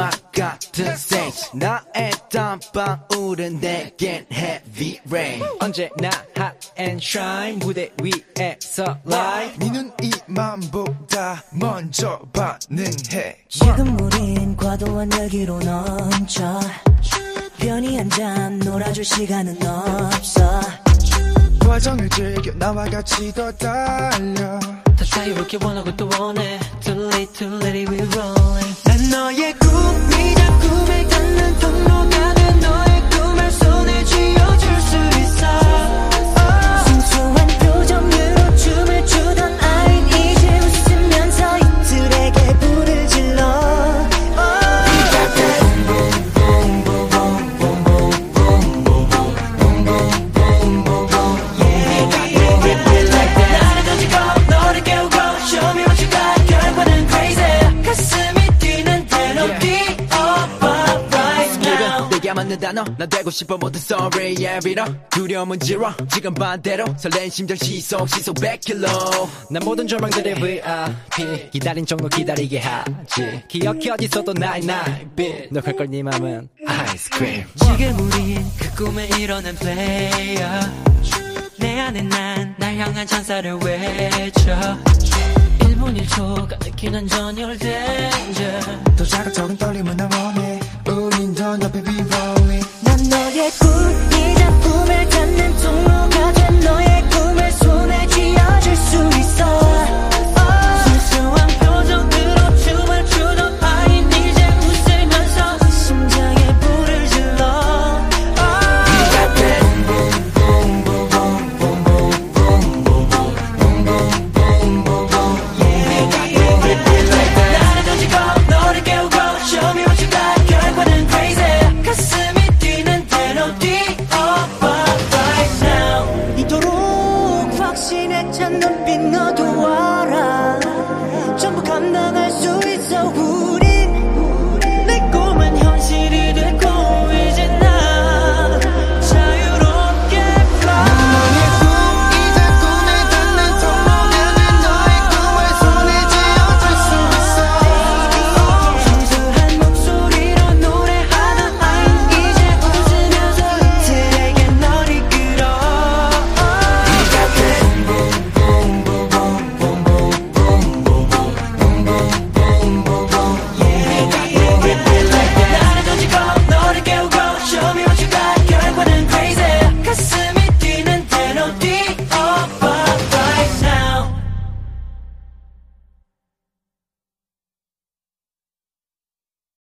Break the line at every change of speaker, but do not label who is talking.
악 같은 stage 나의 땀방울은 내겐 heavy rain.
언제나 hot and shine. 무대 위에서 live.
니는 이맘보다 먼저 반응해.
지금 우린 과도한 얘기로 넘쳐. 편히 앉아 놀아줄 시간은 없어.
과정을 즐겨 나와 같이 더 달려.
더 자유롭게 원하고 또 원해. Too late too late we rolling.
난 너의 꿈이 자 꿈을
내게 맞는 단어. 나 되고 싶어 모든 sorry yeah 빌어. 두려움은 지워. 지금 반대로 설렌 심장 시속 시속 100km
난 모든 절망들의 VIP 기다린 정도 기다리게 하지. 기억이 어딨어도 나의 나빛. 너갈걸 네 맘은 아이스크림 지금 우린 그 꿈에 이뤄낸 플레이어 내 안에 난 날 향한 찬사를 외쳐. 1분 1초가 느끼는 전율 danger.
더 자극적인 떨림은 나 원해 우린 더 높이 be rolling